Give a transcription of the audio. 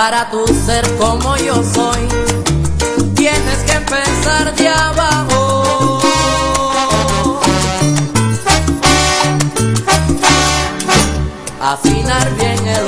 para tu ser como yo soy. Tienes que empezar de abajo. Afinar bien el